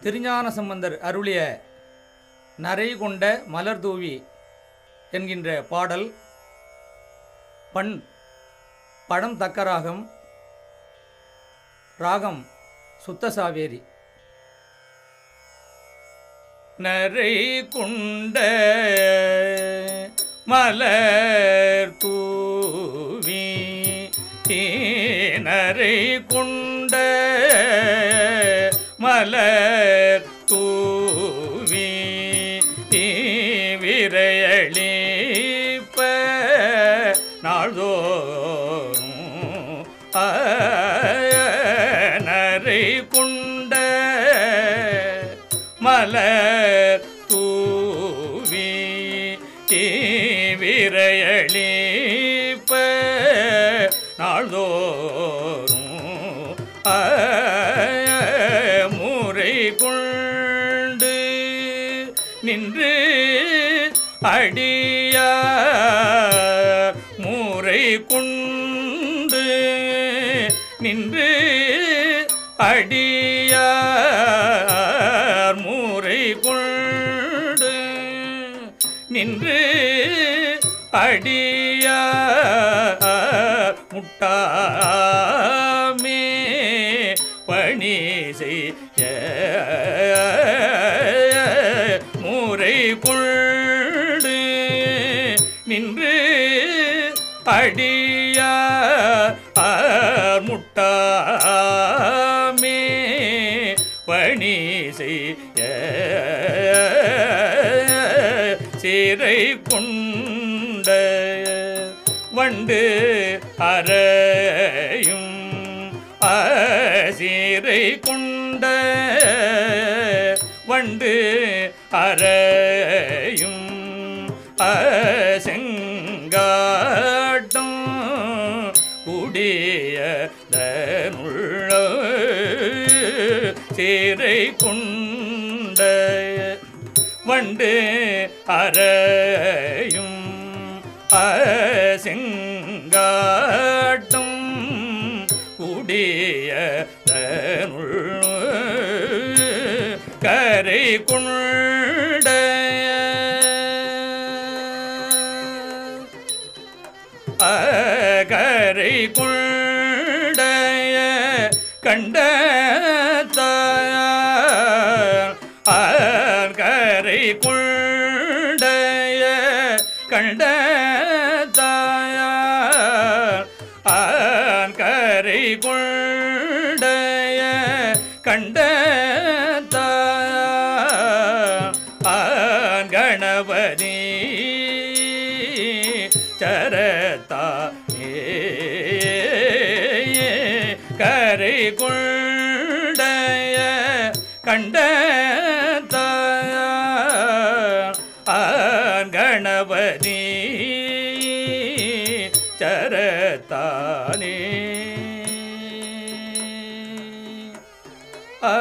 திருஞான சம்பந்தர் அருளிய நரை கொண்ட மலர் தூவி என்கின்ற பாடல் பண் படம் தக்க ராகம் ராகம் சுத்த சாவேரி. நரை கொண்ட மலர் தூவி நரை கொண்ட மலர் தூவி விரையளிப்ப நாள்தோறும் நரை கொண்ட மலர் தூவி விரையளிப்ப நாள்தோறும் முறை கொண்டு நின்று அடிய முறை குண்டு நின்று அடிய முறை கொண்டு நின்று அடிய முட்டாமே அடிய முட்டாமே பணி செய்ய சீரை கொண்ட வண்டு அறையும் சீரை கொண்ட வண்டு அறையும் செங்க சீரை கொண்ட வண்டு அறையும் செங்காட்டும் உடைய கரை கொண்ட கரை கொண்ட கண்ட கரை கொண்ட கண்ட கரை கொண்ட கண்ட கணபதி கரை கொண்ட கண்ட கணபதி சரத்தானே ஆ.